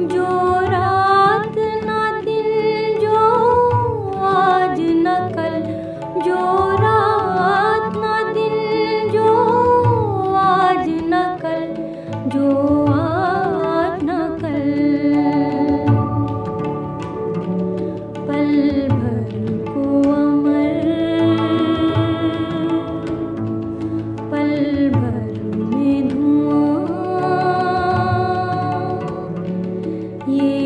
इस 一。